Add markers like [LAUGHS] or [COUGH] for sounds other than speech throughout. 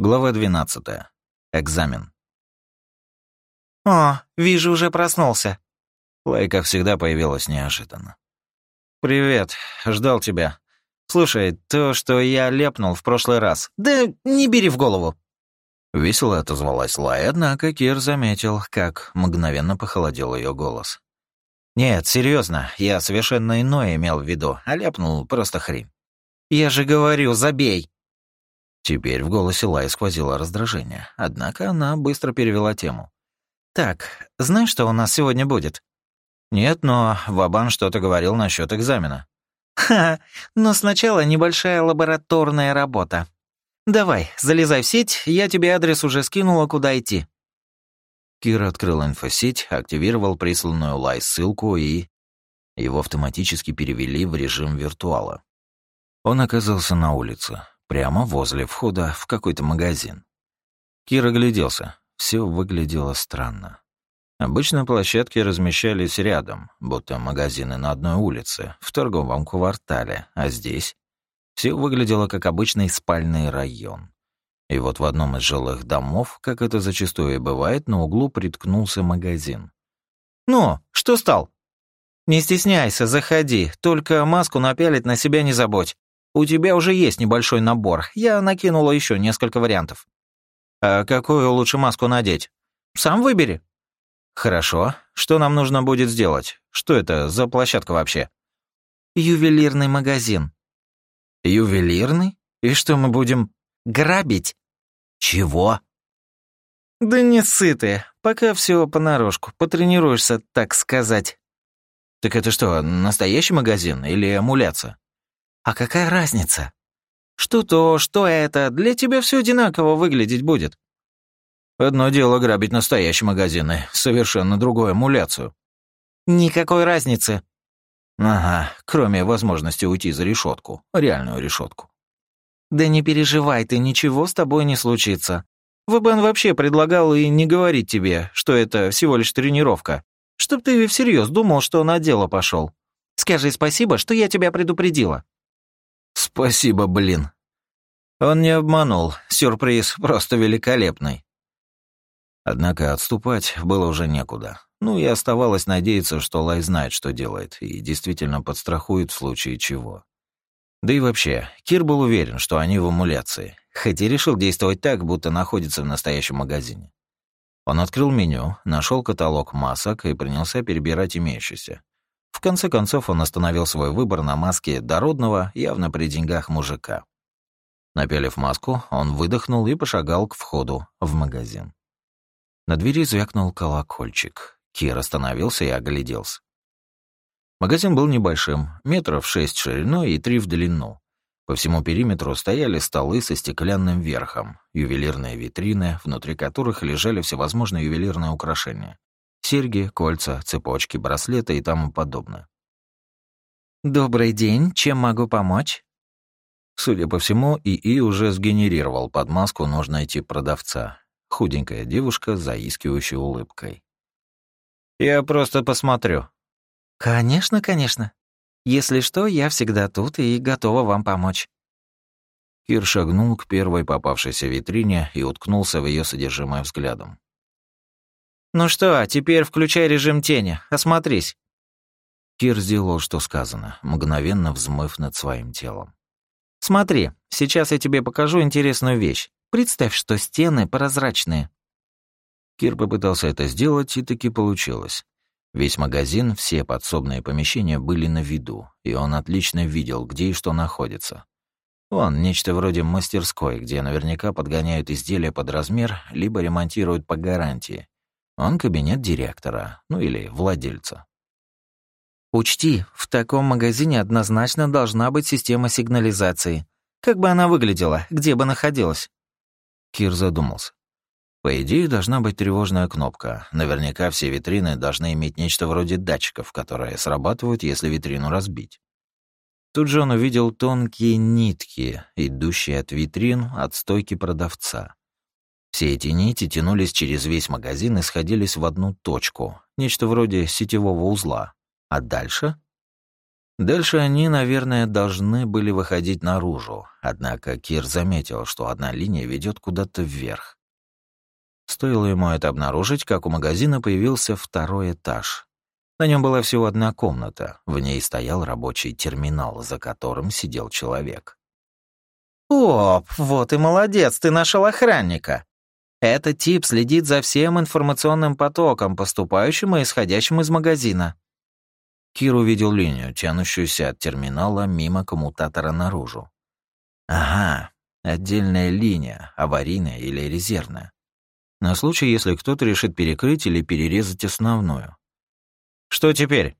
Глава 12. Экзамен. «О, вижу, уже проснулся». Лайка всегда появилась неожиданно. «Привет, ждал тебя. Слушай, то, что я лепнул в прошлый раз...» «Да не бери в голову». Весело отозвалась Лай, однако Кир заметил, как мгновенно похолодел ее голос. «Нет, серьезно, я совершенно иное имел в виду, а ляпнул просто хрень». «Я же говорю, забей!» Теперь в голосе Лай сквозило раздражение, однако она быстро перевела тему. «Так, знаешь, что у нас сегодня будет?» «Нет, но Вабан что-то говорил насчет экзамена». «Ха, но сначала небольшая лабораторная работа. Давай, залезай в сеть, я тебе адрес уже скинула, куда идти». Кир открыл инфосеть, активировал присланную Лай ссылку и... Его автоматически перевели в режим виртуала. Он оказался на улице, прямо возле входа в какой-то магазин. Кир огляделся. Все выглядело странно. Обычно площадки размещались рядом, будто магазины на одной улице, в торговом квартале, а здесь все выглядело как обычный спальный район. И вот в одном из жилых домов, как это зачастую и бывает, на углу приткнулся магазин. «Ну, что стал?» «Не стесняйся, заходи, только маску напялить на себя не забудь. У тебя уже есть небольшой набор, я накинула еще несколько вариантов». «А какую лучше маску надеть?» «Сам выбери». «Хорошо. Что нам нужно будет сделать? Что это за площадка вообще?» «Ювелирный магазин». «Ювелирный? И что мы будем...» «Грабить». «Чего?» «Да не сытые. Пока все понарошку. Потренируешься, так сказать». «Так это что, настоящий магазин или эмуляция?» А какая разница? Что то, что это, для тебя все одинаково выглядеть будет. Одно дело грабить настоящие магазины, совершенно другое эмуляцию. Никакой разницы. Ага, кроме возможности уйти за решетку, реальную решетку. Да не переживай ты, ничего с тобой не случится. Вабан вообще предлагал и не говорить тебе, что это всего лишь тренировка, чтоб ты всерьез думал, что на дело пошел. Скажи спасибо, что я тебя предупредила. Спасибо, блин. Он не обманул, сюрприз просто великолепный. Однако отступать было уже некуда. Ну и оставалось надеяться, что Лай знает, что делает, и действительно подстрахует в случае чего. Да и вообще, Кир был уверен, что они в эмуляции, хоть и решил действовать так, будто находится в настоящем магазине. Он открыл меню, нашел каталог масок и принялся перебирать имеющиеся. В конце концов он остановил свой выбор на маске дородного, явно при деньгах мужика. Напялив маску, он выдохнул и пошагал к входу в магазин. На двери звякнул колокольчик. Кир остановился и огляделся. Магазин был небольшим, метров шесть шириной и три в длину. По всему периметру стояли столы со стеклянным верхом, ювелирные витрины, внутри которых лежали всевозможные ювелирные украшения. Серьги, кольца, цепочки, браслеты и тому подобное. «Добрый день, чем могу помочь?» Судя по всему, ИИ уже сгенерировал под маску нужный тип продавца. Худенькая девушка заискивающей улыбкой. «Я просто посмотрю». «Конечно, конечно. Если что, я всегда тут и готова вам помочь». Кир шагнул к первой попавшейся витрине и уткнулся в ее содержимое взглядом. «Ну что, теперь включай режим тени, осмотрись». Кир сделал, что сказано, мгновенно взмыв над своим телом. «Смотри, сейчас я тебе покажу интересную вещь. Представь, что стены прозрачные». Кир попытался это сделать, и таки получилось. Весь магазин, все подсобные помещения были на виду, и он отлично видел, где и что находится. Вон, нечто вроде мастерской, где наверняка подгоняют изделия под размер, либо ремонтируют по гарантии, он кабинет директора, ну или владельца. Учти, в таком магазине однозначно должна быть система сигнализации. Как бы она выглядела, где бы находилась? Кир задумался. По идее, должна быть тревожная кнопка. Наверняка все витрины должны иметь нечто вроде датчиков, которые срабатывают, если витрину разбить. Тут же он увидел тонкие нитки, идущие от витрин от стойки продавца. Все эти нити тянулись через весь магазин и сходились в одну точку, нечто вроде сетевого узла. А дальше? Дальше они, наверное, должны были выходить наружу, однако Кир заметил, что одна линия ведет куда-то вверх. Стоило ему это обнаружить, как у магазина появился второй этаж. На нем была всего одна комната, в ней стоял рабочий терминал, за которым сидел человек. «Оп, вот и молодец, ты нашел охранника!» Этот тип следит за всем информационным потоком, поступающим и исходящим из магазина. Кир увидел линию, тянущуюся от терминала мимо коммутатора наружу. Ага, отдельная линия, аварийная или резервная. На случай, если кто-то решит перекрыть или перерезать основную. Что теперь?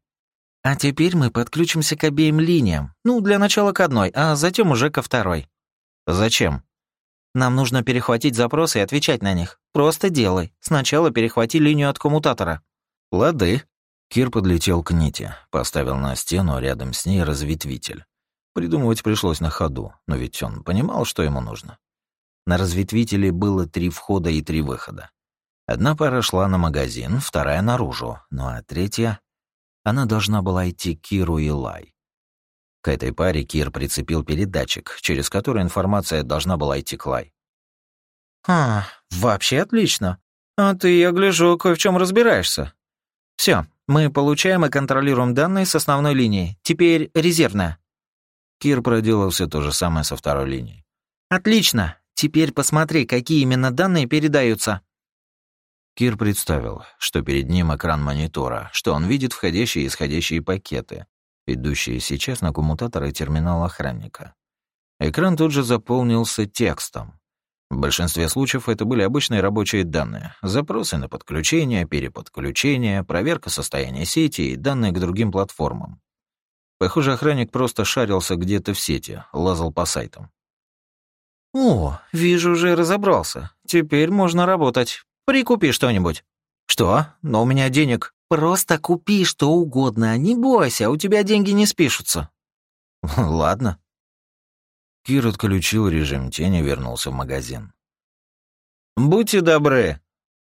А теперь мы подключимся к обеим линиям. Ну, для начала к одной, а затем уже ко второй. Зачем? Нам нужно перехватить запросы и отвечать на них. Просто делай. Сначала перехвати линию от коммутатора. Лады. Кир подлетел к Ните, поставил на стену рядом с ней разветвитель. Придумывать пришлось на ходу, но ведь он понимал, что ему нужно. На разветвителе было три входа и три выхода. Одна пара шла на магазин, вторая — наружу, ну а третья... Она должна была идти Киру и Лай. К этой паре Кир прицепил передатчик, через который информация должна была идти к Лай. «А, вообще отлично. А ты, я гляжу, кое в чем разбираешься. Все, мы получаем и контролируем данные с основной линии. Теперь резервная». Кир проделал все то же самое со второй линией. «Отлично. Теперь посмотри, какие именно данные передаются». Кир представил, что перед ним экран монитора, что он видит входящие и исходящие пакеты, идущие сейчас на коммутатор и терминал охранника. Экран тут же заполнился текстом. В большинстве случаев это были обычные рабочие данные, запросы на подключение, переподключение, проверка состояния сети и данные к другим платформам. Похоже, охранник просто шарился где-то в сети, лазал по сайтам. «О, вижу, уже разобрался. Теперь можно работать. Прикупи что-нибудь». «Что? Но у меня денег...» «Просто купи что угодно, не бойся, у тебя деньги не спишутся». [LAUGHS] «Ладно». Кир отключил режим тени вернулся в магазин. «Будьте добры».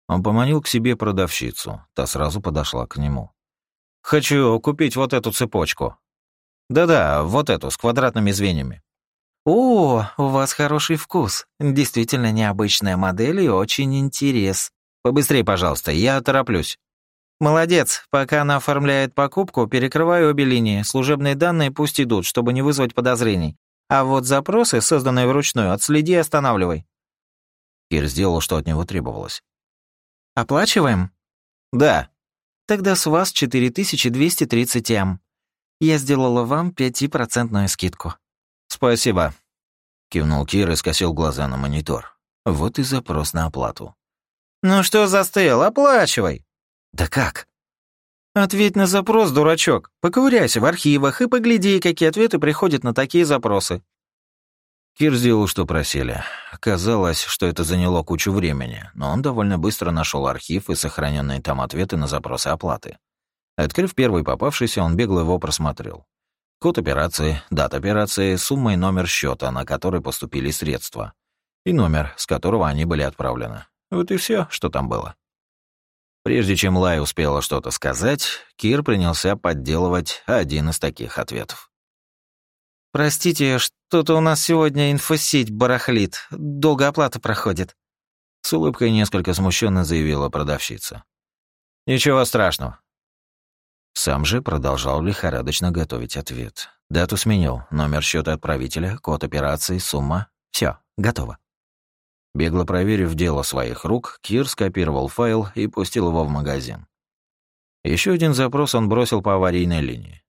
Он поманил к себе продавщицу, та сразу подошла к нему. «Хочу купить вот эту цепочку». «Да-да, вот эту, с квадратными звеньями». «О, у вас хороший вкус. Действительно необычная модель и очень интерес. Побыстрее, пожалуйста, я тороплюсь. Молодец, пока она оформляет покупку, перекрывай обе линии. Служебные данные пусть идут, чтобы не вызвать подозрений. А вот запросы, созданные вручную, отследи и останавливай. Кир сделал, что от него требовалось. Оплачиваем? Да. Тогда с вас 4230 М. Я сделала вам 5% скидку. Спасибо. Кивнул Кир и скосил глаза на монитор. Вот и запрос на оплату. «Ну что застыл? Оплачивай!» «Да как?» «Ответь на запрос, дурачок. Поковыряйся в архивах и погляди, какие ответы приходят на такие запросы». Кир сделал, что просили. Казалось, что это заняло кучу времени, но он довольно быстро нашел архив и сохраненные там ответы на запросы оплаты. Открыв первый попавшийся, он бегло его просмотрел. Код операции, дата операции, сумма и номер счета, на который поступили средства, и номер, с которого они были отправлены. Вот и все, что там было. Прежде чем Лай успела что-то сказать, Кир принялся подделывать один из таких ответов. «Простите, что-то у нас сегодня инфосеть барахлит. Долго оплата проходит». С улыбкой несколько смущенно заявила продавщица. «Ничего страшного». Сам же продолжал лихорадочно готовить ответ. Дату сменил, номер счета отправителя, код операции, сумма. Все, готово. Бегло проверив дело своих рук, Кир скопировал файл и пустил его в магазин. Еще один запрос он бросил по аварийной линии.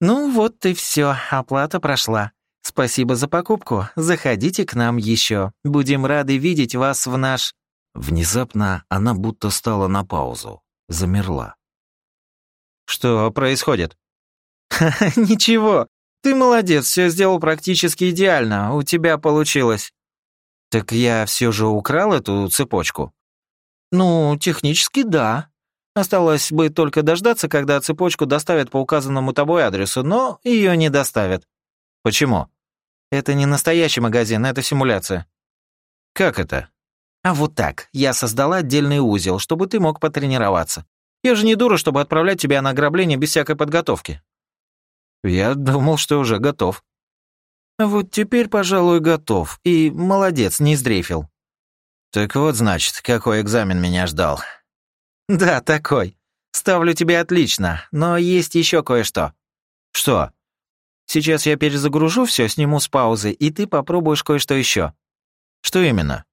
«Ну вот и все, оплата прошла. Спасибо за покупку. Заходите к нам еще. Будем рады видеть вас в наш...» Внезапно она будто стала на паузу, замерла. «Что происходит?» «Ничего. Ты молодец, все сделал практически идеально. У тебя получилось». «Так я все же украл эту цепочку?» «Ну, технически да. Осталось бы только дождаться, когда цепочку доставят по указанному тобой адресу, но ее не доставят». «Почему?» «Это не настоящий магазин, это симуляция». «Как это?» «А вот так. Я создала отдельный узел, чтобы ты мог потренироваться. Я же не дура, чтобы отправлять тебя на ограбление без всякой подготовки». Я думал, что уже готов. Вот теперь, пожалуй, готов. И молодец, не сдрейфил. Так вот, значит, какой экзамен меня ждал. Да, такой. Ставлю тебе отлично, но есть еще кое-что. Что? Сейчас я перезагружу все, сниму с паузы, и ты попробуешь кое-что еще. Что именно?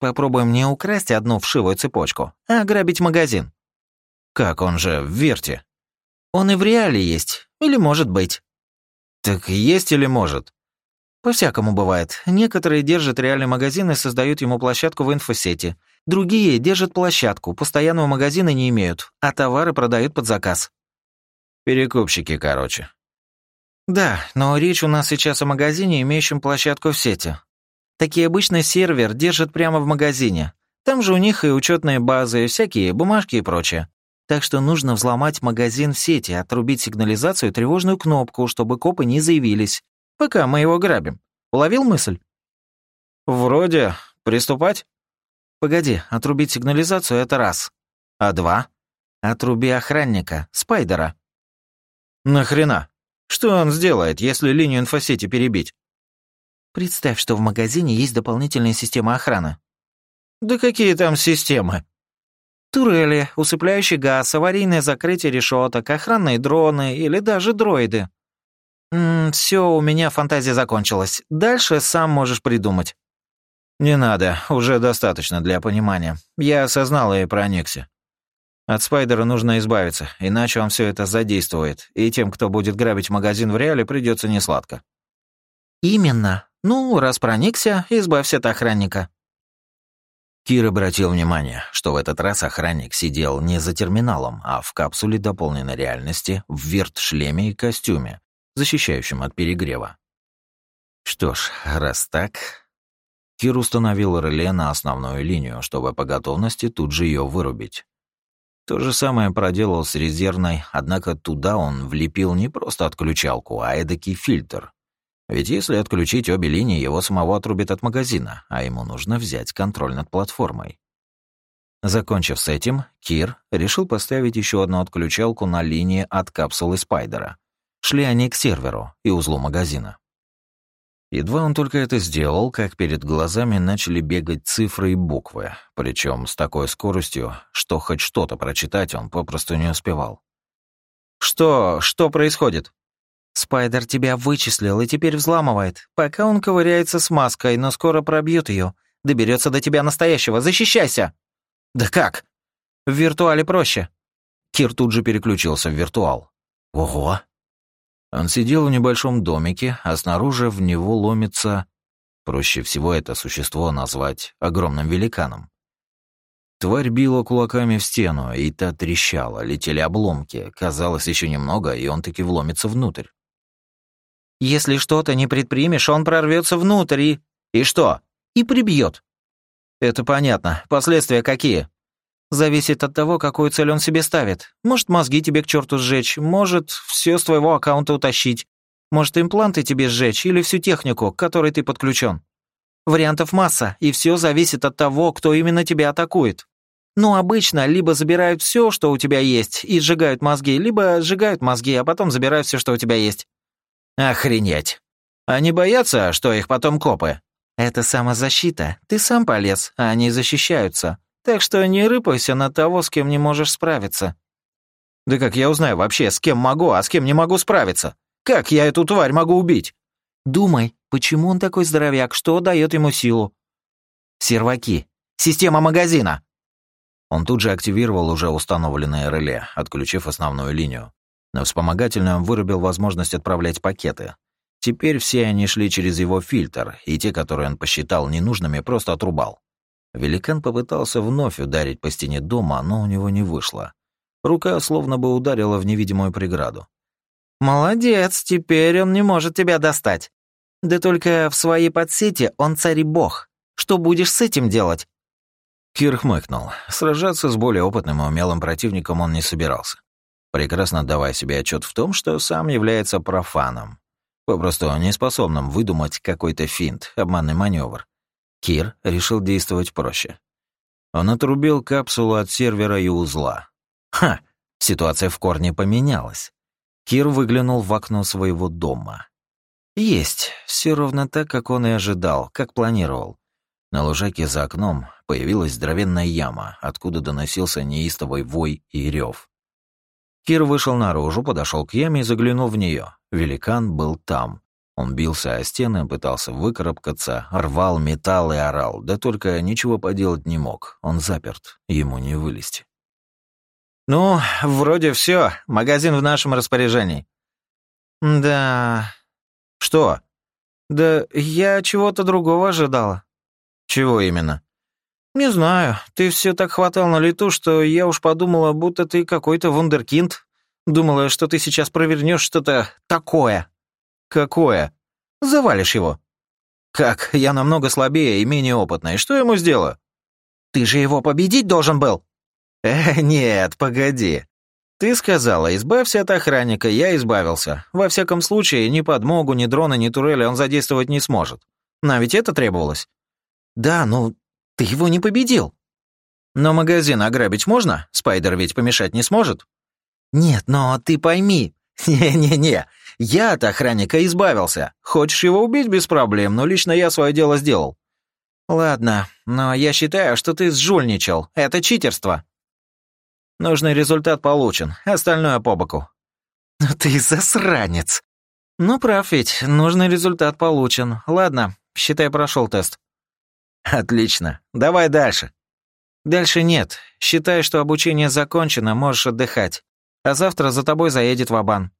Попробуем не украсть одну вшивую цепочку, а ограбить магазин. Как он же в Верте? Он и в реале есть, или может быть. Так есть или может? По-всякому бывает. Некоторые держат реальный магазин и создают ему площадку в инфосети. Другие держат площадку, постоянного магазина не имеют, а товары продают под заказ. Перекупщики, короче. Да, но речь у нас сейчас о магазине, имеющем площадку в сети. Такие обычный сервер держат прямо в магазине. Там же у них и учетные базы, всякие бумажки и прочее. Так что нужно взломать магазин в сети, отрубить сигнализацию и тревожную кнопку, чтобы копы не заявились, пока мы его грабим. Уловил мысль? Вроде. Приступать? Погоди, отрубить сигнализацию — это раз. А два? Отруби охранника, Спайдера. Нахрена? Что он сделает, если линию инфосети перебить? Представь, что в магазине есть дополнительная система охраны. Да какие там системы? Турели, усыпляющий газ, аварийное закрытие решеток, охранные дроны или даже дроиды. Все, у меня фантазия закончилась. Дальше сам можешь придумать. Не надо, уже достаточно для понимания. Я осознал и проникся. От Спайдера нужно избавиться, иначе он все это задействует, и тем, кто будет грабить магазин в реале, придется несладко. Именно. Ну, раз проникся, избавься от охранника. Кир обратил внимание, что в этот раз охранник сидел не за терминалом, а в капсуле дополненной реальности, в верт-шлеме и костюме, защищающем от перегрева. Что ж, раз так... Кир установил реле на основную линию, чтобы по готовности тут же ее вырубить. То же самое проделал с резервной, однако туда он влепил не просто отключалку, а эдакий фильтр. Ведь если отключить обе линии, его самого отрубит от магазина, а ему нужно взять контроль над платформой. Закончив с этим, Кир решил поставить еще одну отключалку на линии от капсулы Спайдера. Шли они к серверу и узлу магазина. Едва он только это сделал, как перед глазами начали бегать цифры и буквы, причем с такой скоростью, что хоть что-то прочитать он попросту не успевал. «Что? Что происходит?» «Спайдер тебя вычислил и теперь взламывает, пока он ковыряется с маской, но скоро пробьет ее. Доберется до тебя настоящего. Защищайся!» «Да как?» «В виртуале проще». Кир тут же переключился в виртуал. «Ого! Он сидел в небольшом домике, а снаружи в него ломится... Проще всего это существо назвать огромным великаном. Тварь била кулаками в стену, и та трещала, летели обломки. Казалось, еще немного, и он таки вломится внутрь. «Если что-то не предпримешь, он прорвется внутрь и...» «И что?» «И прибьет». «Это понятно. Последствия какие?» Зависит от того, какую цель он себе ставит. Может, мозги тебе к черту сжечь, может, все с твоего аккаунта утащить, может, импланты тебе сжечь или всю технику, к которой ты подключен. Вариантов масса, и все зависит от того, кто именно тебя атакует. Ну, обычно либо забирают все, что у тебя есть, и сжигают мозги, либо сжигают мозги, а потом забирают все, что у тебя есть. Охренеть. Они боятся, что их потом копы? Это самозащита. Ты сам полез, а они защищаются. Так что не рыпайся на того, с кем не можешь справиться». «Да как я узнаю вообще, с кем могу, а с кем не могу справиться? Как я эту тварь могу убить?» «Думай, почему он такой здоровяк, что дает ему силу?» «Серваки. Система магазина!» Он тут же активировал уже установленное реле, отключив основную линию. На вспомогательную он вырубил возможность отправлять пакеты. Теперь все они шли через его фильтр, и те, которые он посчитал ненужными, просто отрубал. Великан попытался вновь ударить по стене дома, но у него не вышло. Рука словно бы ударила в невидимую преграду. «Молодец, теперь он не может тебя достать. Да только в своей подсети он царь и бог. Что будешь с этим делать?» Кир хмыкнул. Сражаться с более опытным и умелым противником он не собирался. Прекрасно отдавая себе отчет в том, что сам является профаном. Попросту неспособным выдумать какой-то финт, обманный маневр. Кир решил действовать проще. Он отрубил капсулу от сервера и узла. Ха! Ситуация в корне поменялась. Кир выглянул в окно своего дома. Есть, все ровно так, как он и ожидал, как планировал. На лужайке за окном появилась здоровенная яма, откуда доносился неистовый вой и рев. Кир вышел наружу, подошел к яме и заглянул в нее. Великан был там. Он бился о стены, пытался выкарабкаться, рвал металл и орал, да только ничего поделать не мог. Он заперт, ему не вылезти. «Ну, вроде все. Магазин в нашем распоряжении». «Да...» «Что?» «Да я чего-то другого ожидала». «Чего именно?» «Не знаю. Ты все так хватал на лету, что я уж подумала, будто ты какой-то вундеркинд. Думала, что ты сейчас провернешь что-то такое». «Какое?» «Завалишь его». «Как? Я намного слабее и менее опытный. Что ему сделаю?» «Ты же его победить должен был». «Э, нет, погоди. Ты сказала, избавься от охранника, я избавился. Во всяком случае, ни подмогу, ни дрона, ни турели он задействовать не сможет. Но ведь это требовалось». «Да, ну ты его не победил». «Но магазин ограбить можно? Спайдер ведь помешать не сможет?» «Нет, но ты пойми...» [LAUGHS] «Не-не-не, я от охранника избавился. Хочешь его убить без проблем, но лично я свое дело сделал». «Ладно, но я считаю, что ты сжульничал. Это читерство». «Нужный результат получен, остальное по боку». «Ты засранец!» «Ну, прав ведь, нужный результат получен. Ладно, считай, прошел тест». «Отлично. Давай дальше». «Дальше нет. Считай, что обучение закончено, можешь отдыхать. А завтра за тобой заедет Вабан».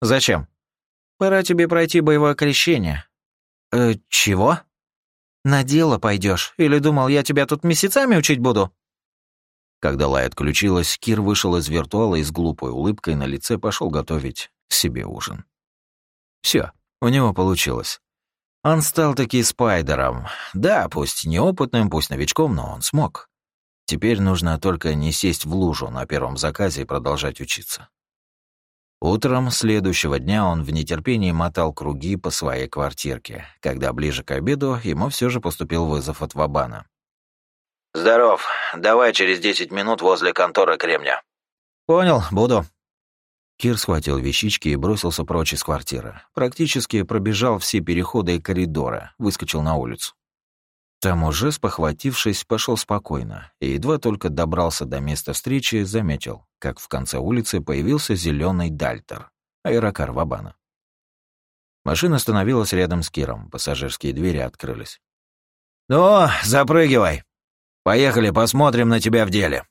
«Зачем?» «Пора тебе пройти боевое крещение». «Э, чего?» «На дело пойдешь. Или думал, я тебя тут месяцами учить буду?» Когда Лай отключилась, Кир вышел из виртуала и с глупой улыбкой на лице пошел готовить себе ужин. Все, у него получилось. Он стал таки спайдером. Да, пусть неопытным, пусть новичком, но он смог. Теперь нужно только не сесть в лужу на первом заказе и продолжать учиться. Утром следующего дня он в нетерпении мотал круги по своей квартирке, когда ближе к обеду ему все же поступил вызов от Вабана. «Здоров. Давай через десять минут возле конторы Кремня». «Понял, буду». Кир схватил вещички и бросился прочь из квартиры. Практически пробежал все переходы и коридоры, выскочил на улицу. Там уже, спохватившись, пошел спокойно, и едва только добрался до места встречи, заметил, как в конце улицы появился зеленый дальтер, аэрокар Вабана. Машина остановилась рядом с Киром, пассажирские двери открылись. «Ну, запрыгивай. Поехали, посмотрим на тебя в деле».